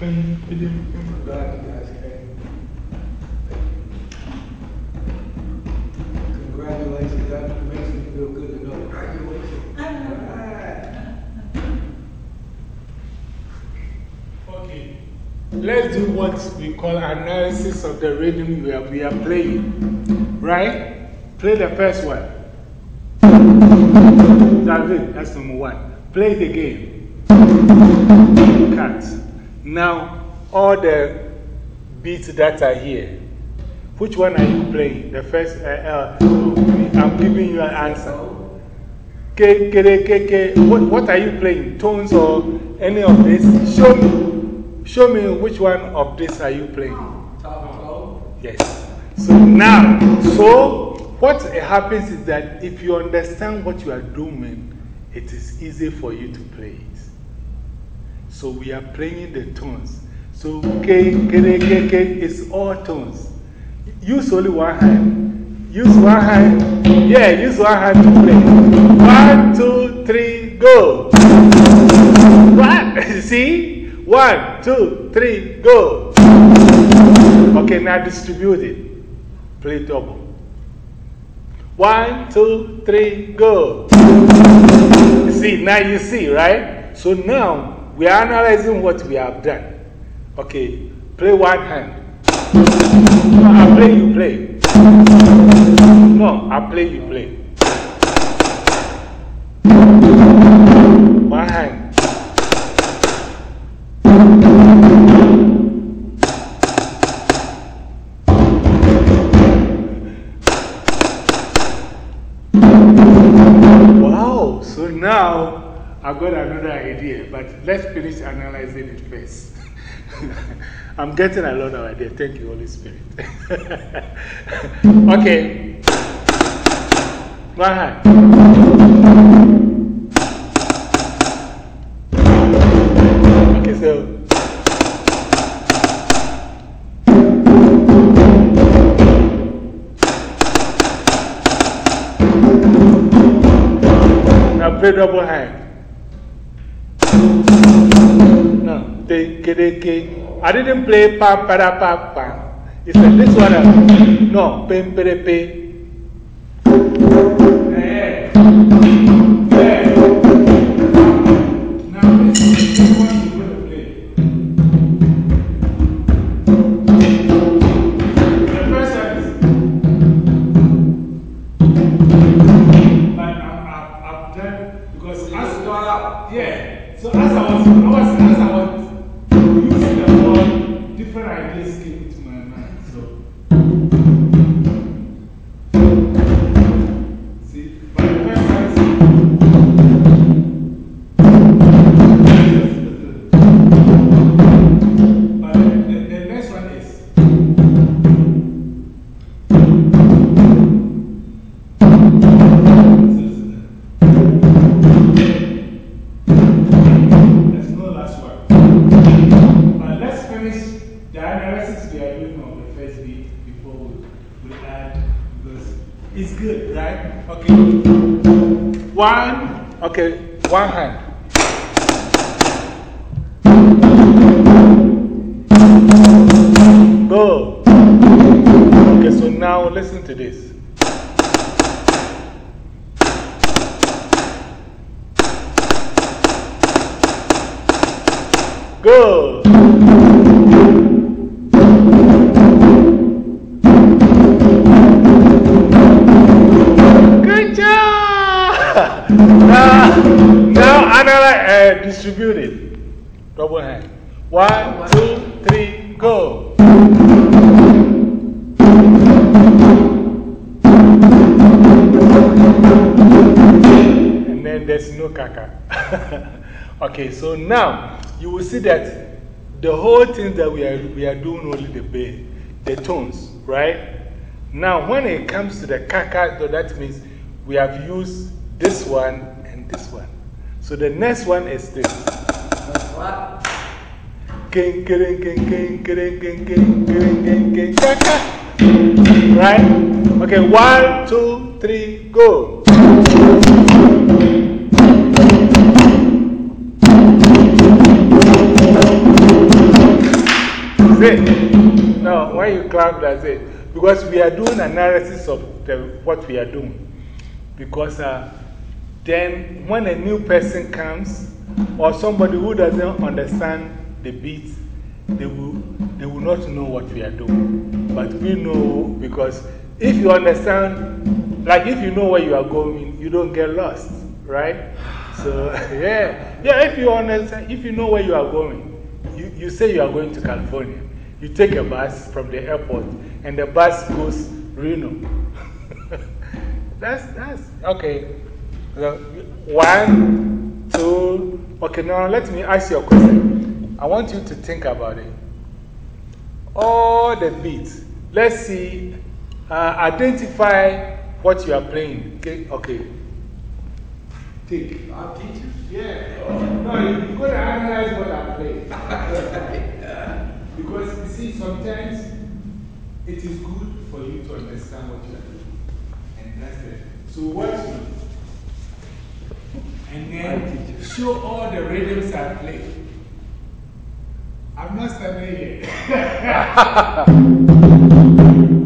I'm glad you guys came. Congratulations, that makes me feel good to know. Graduation. Okay. Let's do what we call analysis of the rhythm we are, we are playing. Right? Play the first one. It. That's number one. Play the game. Cut. Now, all the beats that are here, which one are you playing? The first, uh, uh, I'm giving you an answer. K, K, K, K. What, what are you playing? Tones or any of this? Show me, show me which one of this are you playing? Yes. So now, so what happens is that if you understand what you are doing, it is easy for you to play. So we are playing the tones. So K, K, K, K is all tones. Use only one hand. Use one hand. Yeah, use one hand to play. One, two, three, go. What? See? One, two, three, go. Okay, now distribute it. Play double. One, two, three, go. See, now you see, right? So now we are analyzing what we have done. Okay, play one hand. No, I play, you play. No, I play, you play. One hand. Wow, so now I've got another idea, but let's finish analyzing it first. I'm getting a lot of ideas. Thank you, Holy Spirit. okay. One. Okay, so. Now play double hand. I didn't play pam para pam pam. He said, this one, uh, no, pim pere pe, no kaka. okay, so now you will see that the whole thing that we are, we are doing only the bass, the tones, right? Now, when it comes to the kaka, that means we have used this one and this one. So the next one is this. Right? Okay, one, two, three, go. That's it. No, when you clap, that's it. Because we are doing analysis of the, what we are doing. Because uh, then when a new person comes, or somebody who doesn't understand the beat, they will, they will not know what we are doing. But we know because if you understand, like if you know where you are going, you don't get lost, right? So, yeah, yeah, if you understand, if you know where you are going, you, you say you are going to California, you take a bus from the airport, and the bus goes Reno. that's, that's, okay. One, two, okay, now let me ask you a question. I want you to think about it. All the beats, let's see, uh, identify what you are playing. Okay, okay. Take. I'll teach you. Yeah. No, you're going to analyze what I play. because, you see, sometimes it is good for you to understand what you are doing. And that's it. So, watch me. And then show all the rhythms I play. I'm not standing here.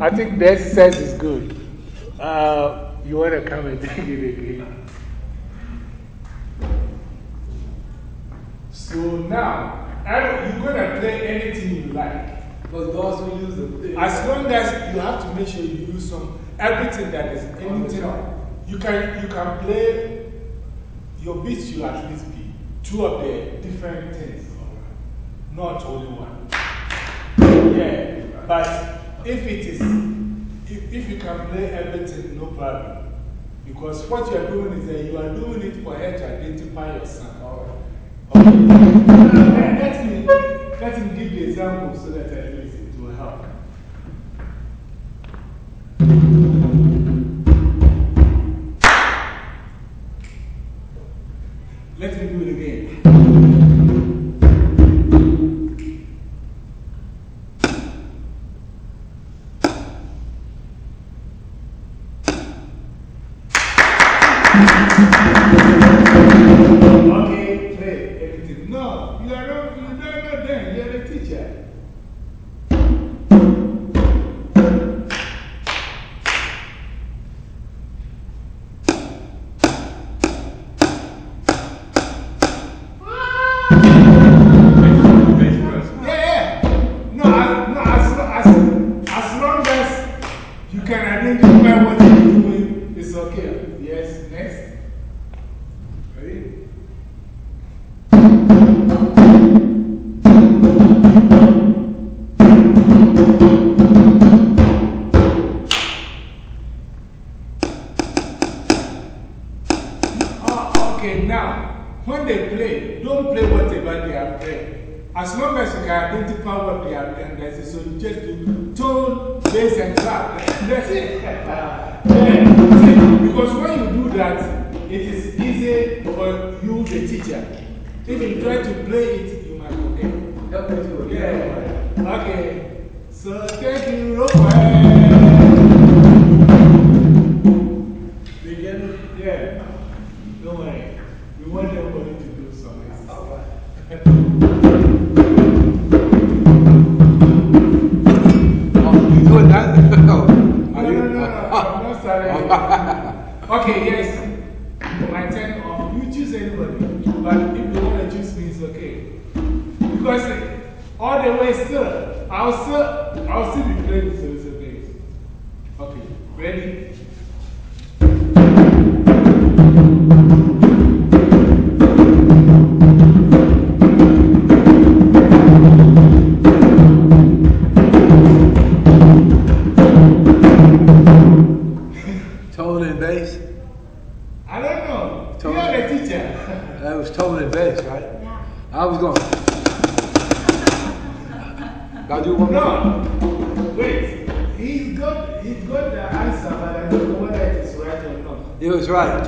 I think the exercise is good. Uh, you want to come and take it again? So now, you're going to play anything you like. But those who use the. As long as you have to make sure you use some, everything that is anything, you can, you can play, your beats you at least be two of the different things, not only one. Yeah, but if it is, if, if you can play everything, no problem. Because what you are doing is that you are doing it for her to identify your son. Let, me, let him give the example so that at least it will help.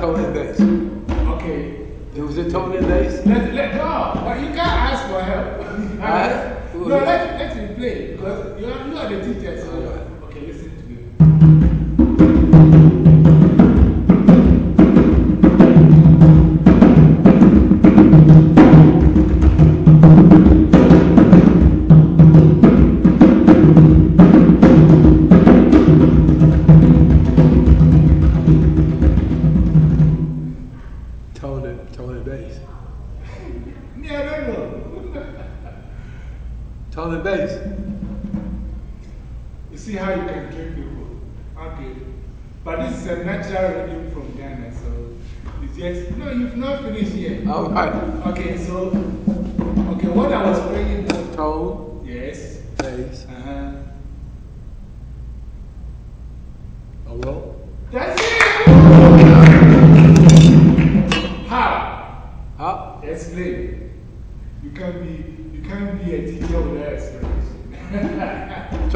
Was right,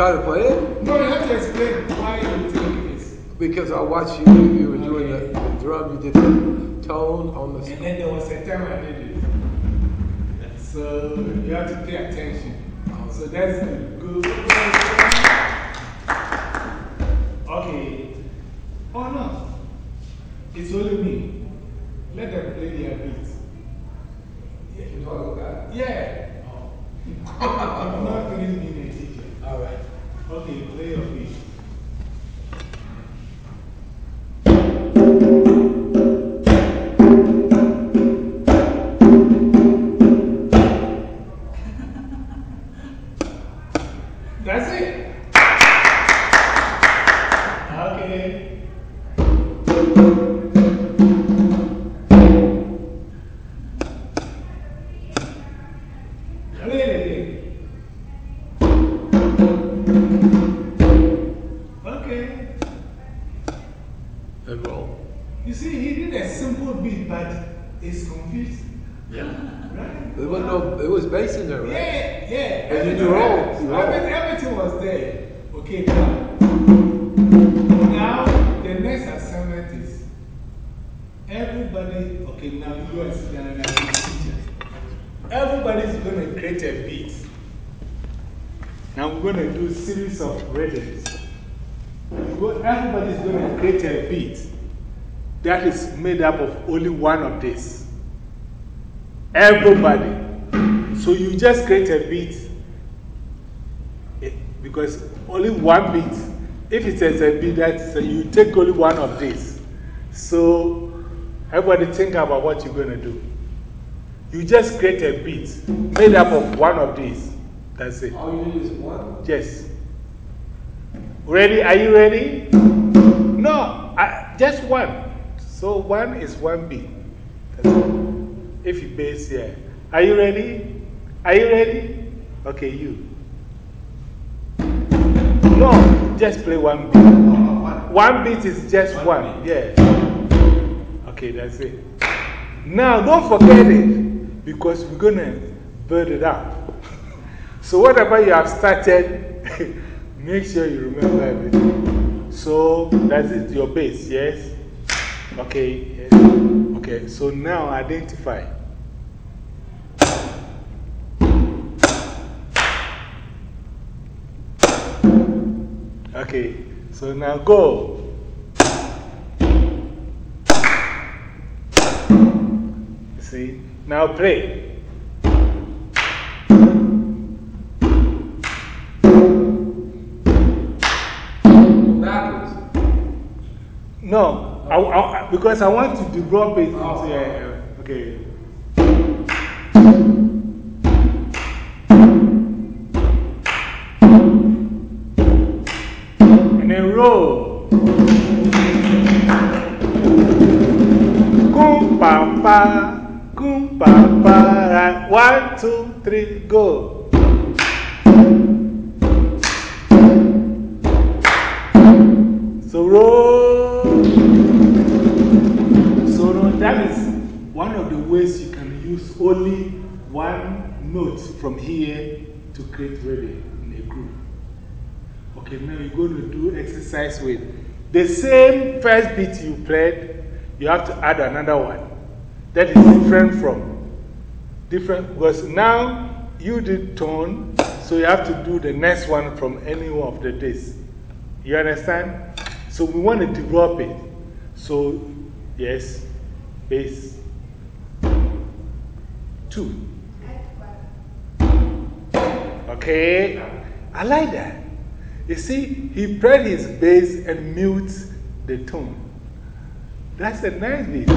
Try to play it? no, you have to explain why you think this. Because I watched you, you were doing the, the drum, you did the tone on the. And then there was a time I did it. So you have to pay attention. So that's the good. Okay. Oh no. It's only me. Let them play their beats. Now. The next assignment is everybody, okay, now you go and sit down and the teacher. Everybody's going to create a beat. Now we're going to do a series of go- Everybody's going to create a beat that is made up of only one of these. Everybody. So you just create a beat because only one beat. If it is a beat, that's, you take only one of these. So everybody think about what you're going to do. You just create a beat made up of one of these. That's it. all you need is one. Yes. Ready? Are you ready? No, I, just one. So one is one beat. That's it. If you base here. Are you ready? Are you ready? Okay, you. No, just play one beat. One beat is just one. Yeah. Okay, that's it. Now, don't forget it. because we're going to build it up. so, whatever you have started, make sure you remember everything. So, that is your base, yes? Okay, yes. okay, so now identify. Okay, so now go. See? Now play. No, I, I, because I want to develop it oh. into a. Okay. Then roll. Kum pa pa, kum pa pa. Right. One, two, three, go. So roll. So no, that is one of the ways you can use only one note from here to create rhythm a. Okay, now you're going to do exercise with the same first beat you played, you have to add another one that is different from different because now you did tone, so you have to do the next one from any one of the days. You understand? So we want to develop it. So, yes, bass two. Okay, I like that. You see, he played his bass and mutes the tone. That's a nice beat.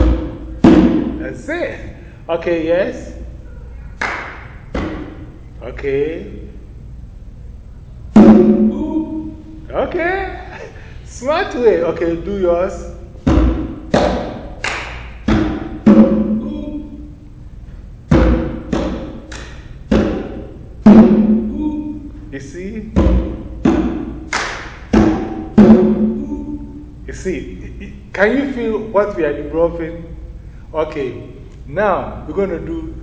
That's it. Okay, yes. Okay. Okay. Smart way. Okay, do yours. See, can you feel what we are developing? Okay, now we're going to do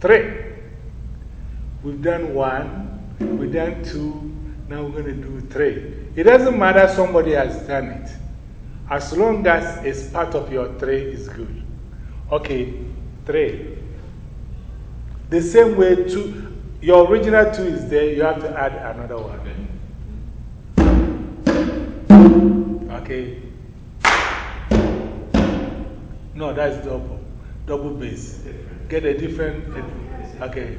three. We've done one, we've done two, now we're going to do three. It doesn't matter somebody has done it. As long as it's part of your three, is good. Okay, three. The same way, two, your original two is there, you have to add another one. Okay. No, that's double. Double bass. Get a different. Okay.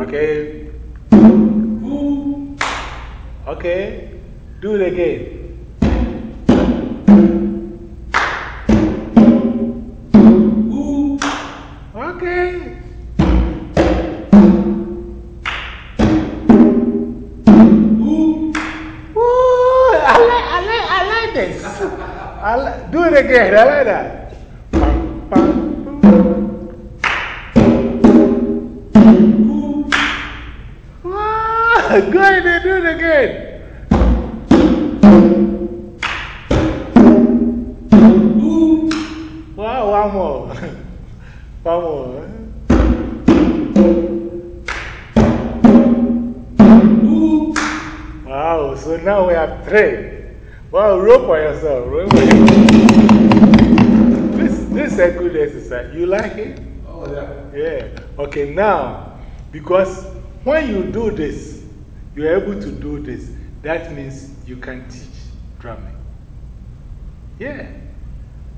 Okay. Okay. Do it again. Ah, it again. Like that. Pam, pam, boom. Wow, go ahead and do it again. Wow, one more. One more. Eh? Wow, so now we have three. Wow, roll for yourself. Roll exercise. You like it? Oh, yeah. Yeah. Okay, now, because when you do this, you're able to do this, that means you can teach drumming. Yeah.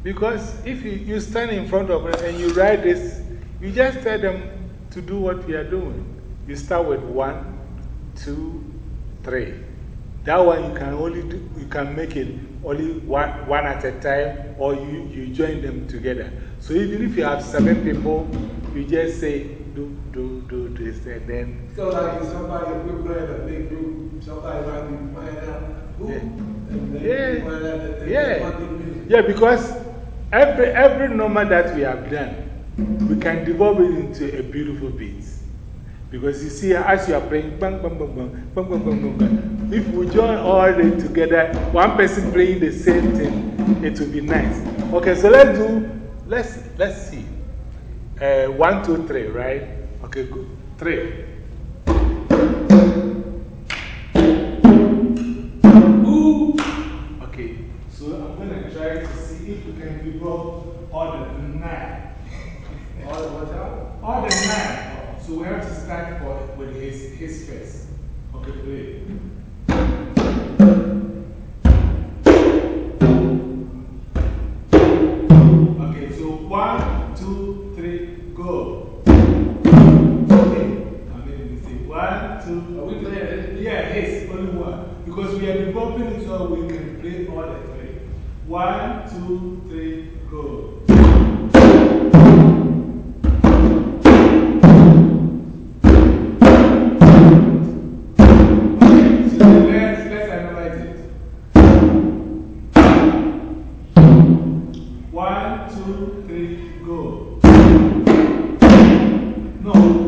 Because if you, you stand in front of them and you write this, you just tell them to do what we are doing. You start with one, two, three. That one you can only do, you can make it only one, one at a time or you, you join them together. So even if you have seven people, you just say, do, do, do this, and then. So like if somebody, if we're playing a big group, somebody might be playing out, ooh, Yeah. Yeah. playing Yeah. Yeah, because every, every number that we have done, we can develop it into a beautiful beat. Because you see, as you are playing, bang, bang, bang, bang, bang, bang, bang, bang, bang. If we join all the together, one person playing the same thing, it will be nice. Okay, so let's do let's, let's see. Uh, one, two, three, right? Okay, good. Three. Okay, so I'm going to try to see if we can develop all the nine. All the out. All the nine. So we have to start for, with his, his first. Okay, play. Because we are developing it so we can play all the three. One, two, three, go. One, two, three, go. No,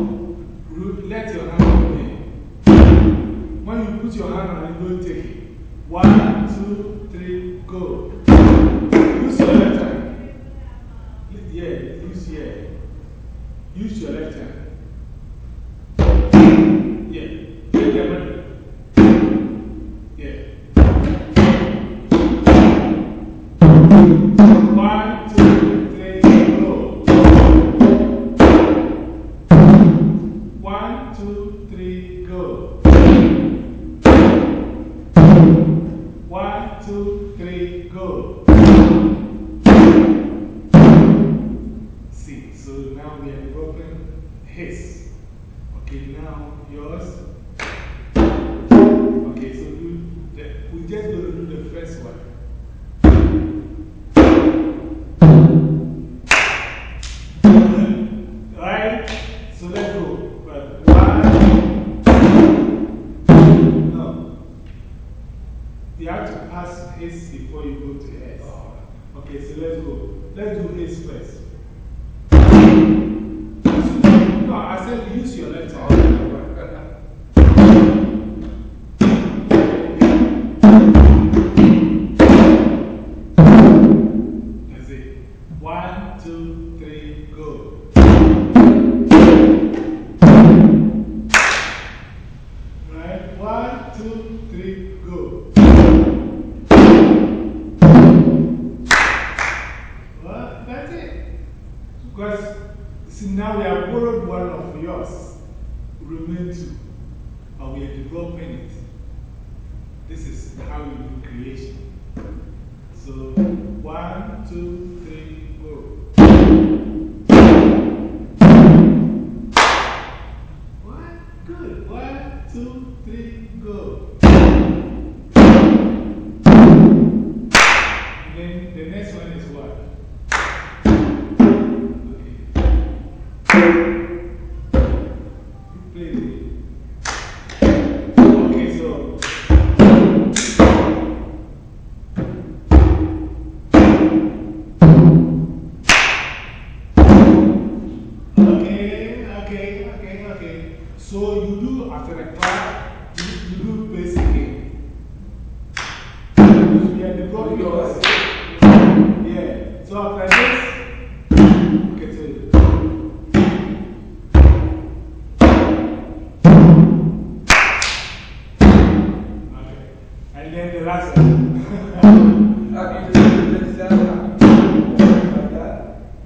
One, two, three,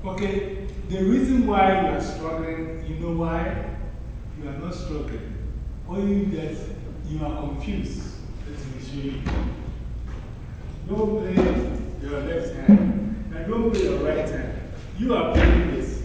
Okay, the reason why you are struggling, you know why? You are not struggling. Only that you are confused. Let me show you. Don't play your left hand. Now don't play your right hand. You are playing this.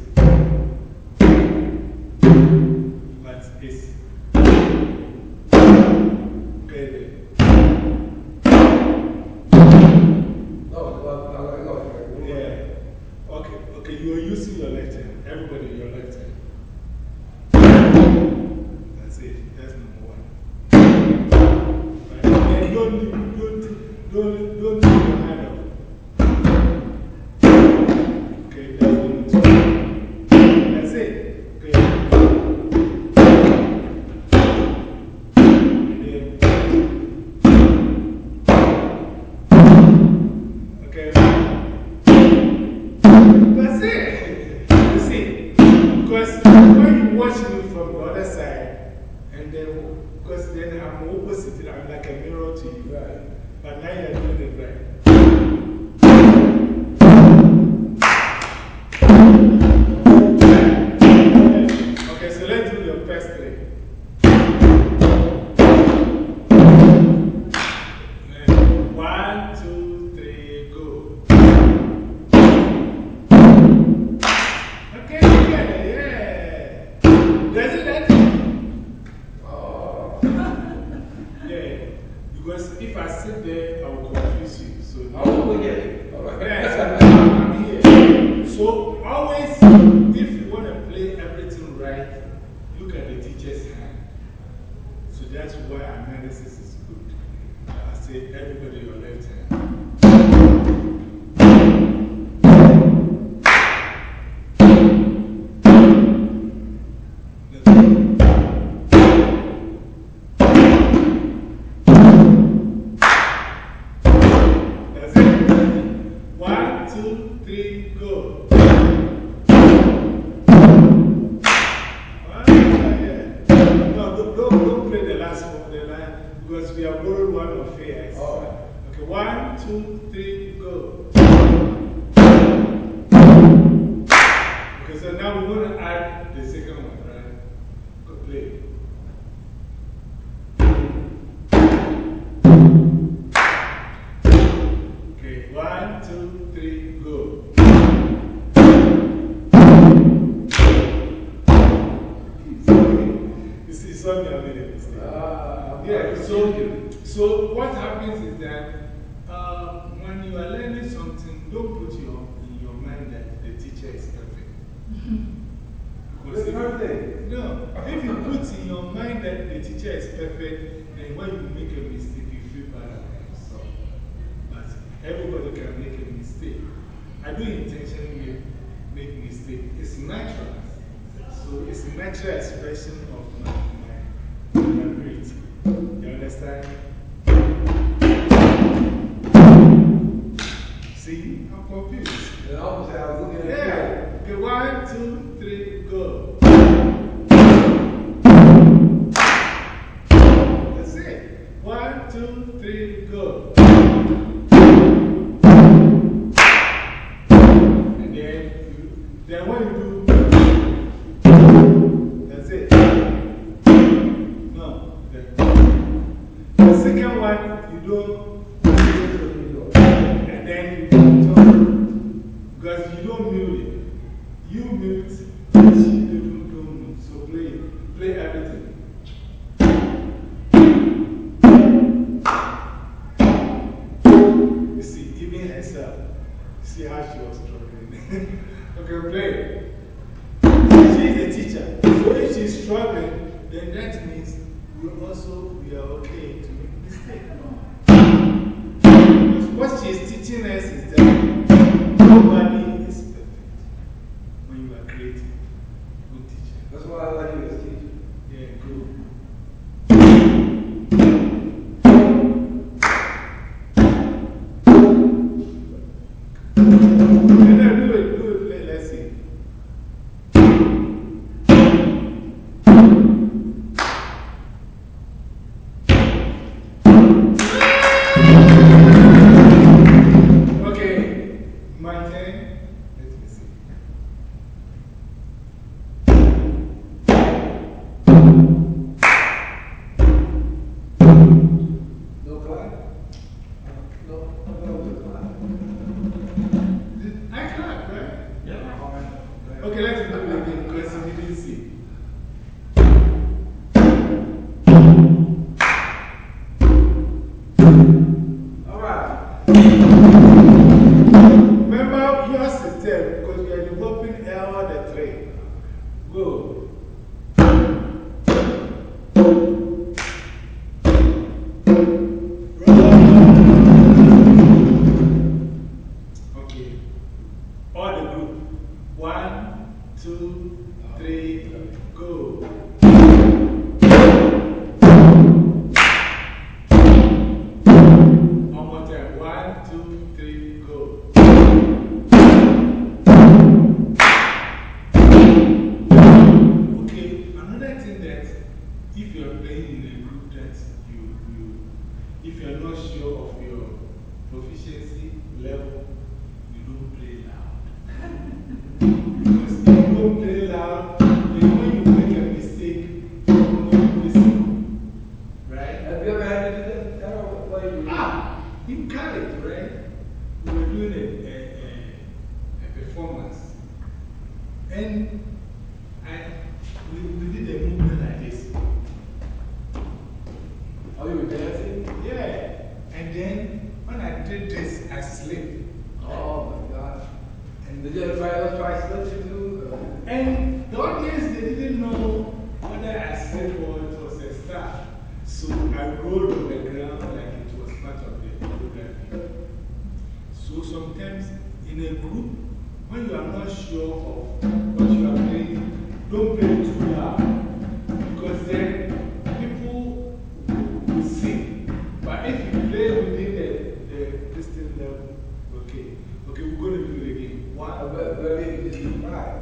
it's, it's not me, I made a mistake. Yeah, so, so what happens is that uh, when you are learning something, don't put your, in your mind that the teacher is perfect. That's if, perfect. No, if you put in your mind that the teacher is perfect, then when you make a mistake, you feel bad about yourself. But everybody can make a mistake. I do intentionally make, make mistakes. It's natural. So it's natural expression of struggling. okay, pray. She is a teacher. So if she's struggling, then that means we also we are okay to make mistakes. Because What she is teaching us is that 个礼拜。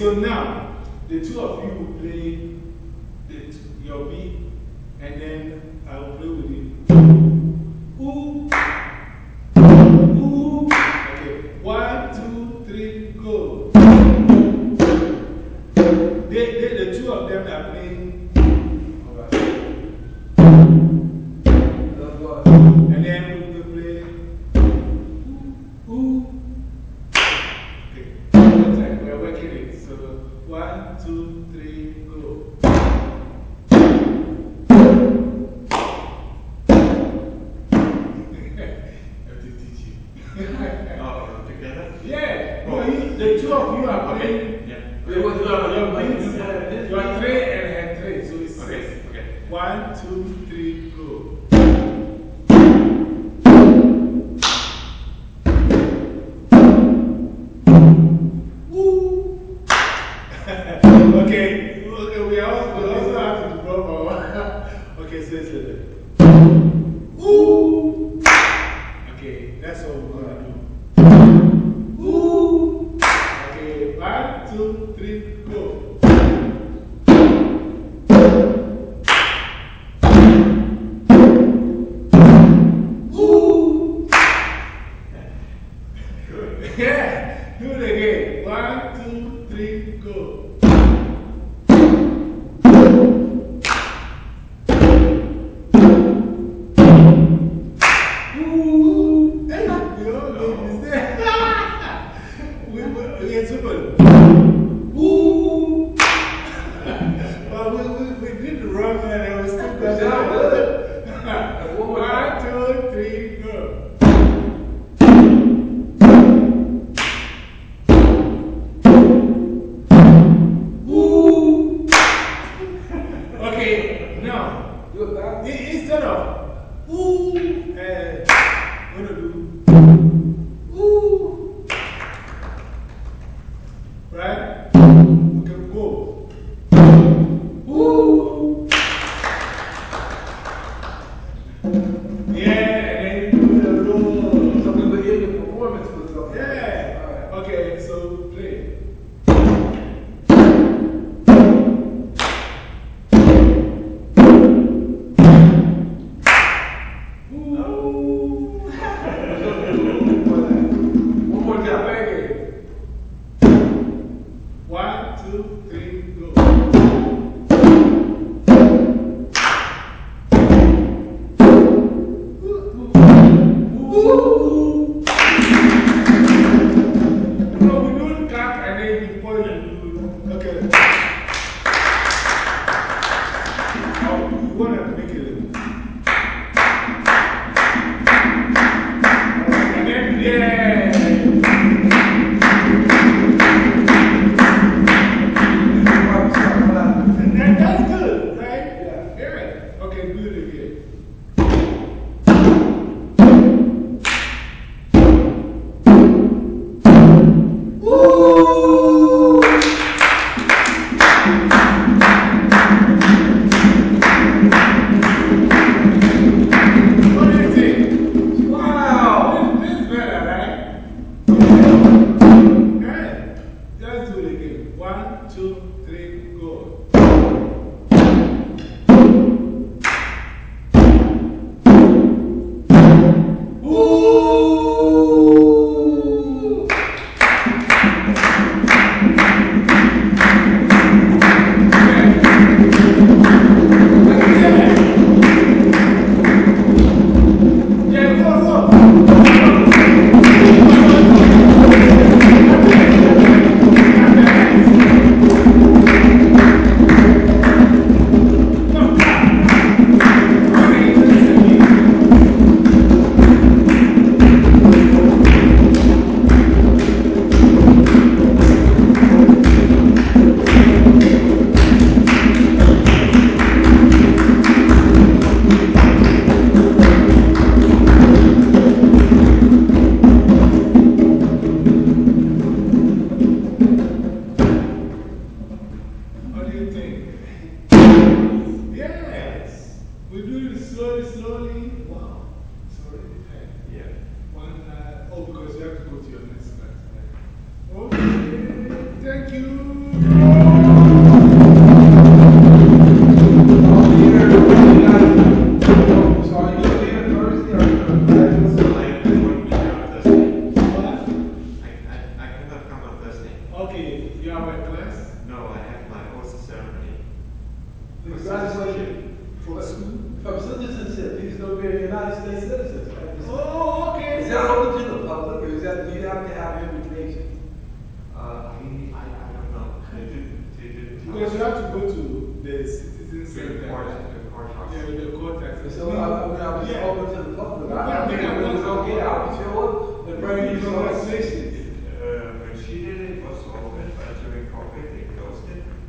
So now, the two of you will play the, your beat, and then I will play with you.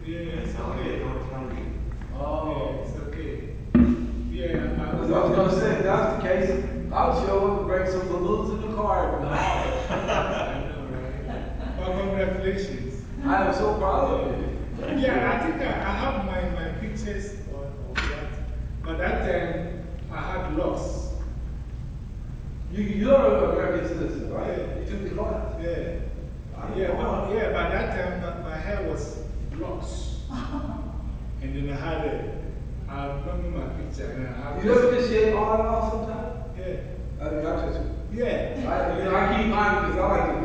Closed it. Yeah, Exactly. You ever just shit on and off sometimes? Yeah. I mean, I just. Yeah. I, you know, I keep mine because I like to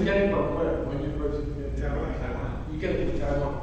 you got it from where? When you first in Taiwan? You got it from Taiwan.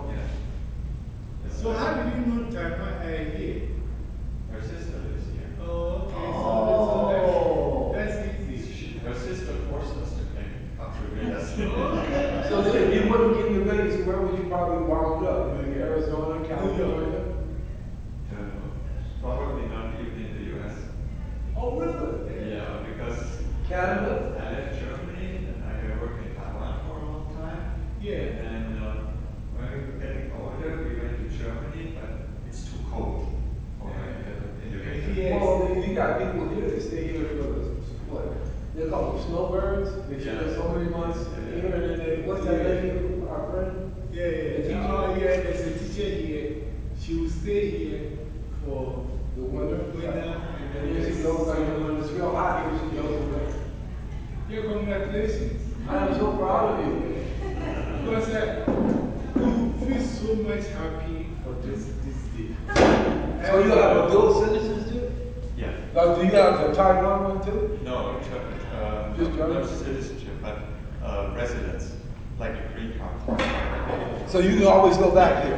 So you can always go back here.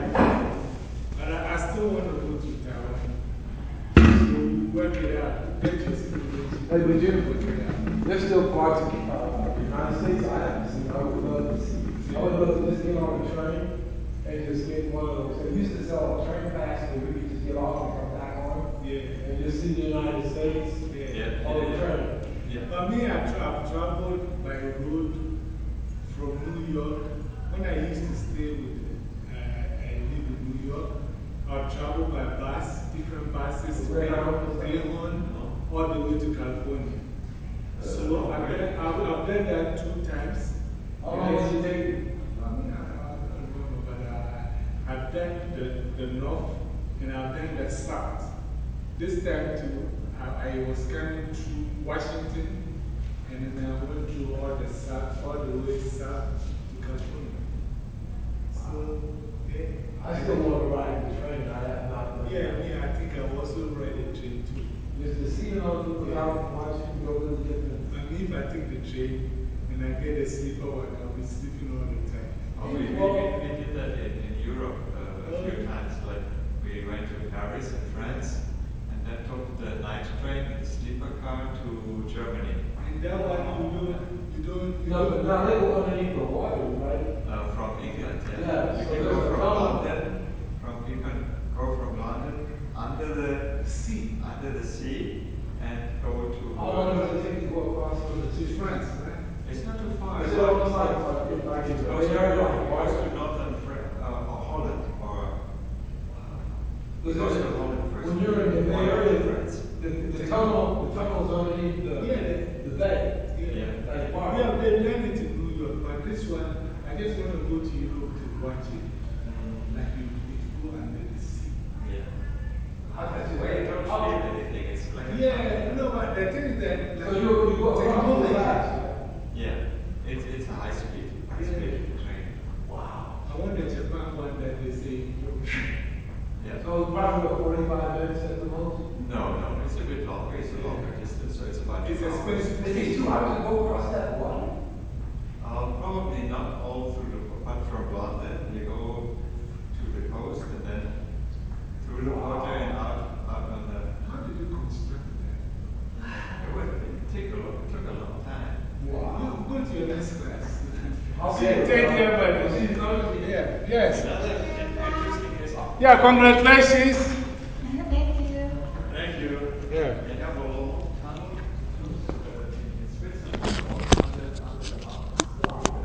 But I, I still want to go to Taiwan. Work it you? Work it out. There's still parts of uh, the United States I haven't seen. I would love to see. I would love to just get on the train and just get one of those. They used to sell a train pass that we could just get off and come back on. Yeah. And just see the United States yeah. on yeah. the train. Yeah. For me, I tra traveled by road from New York when I used to stay with passes around Leon all the way to California. So I've done, I've congratulations.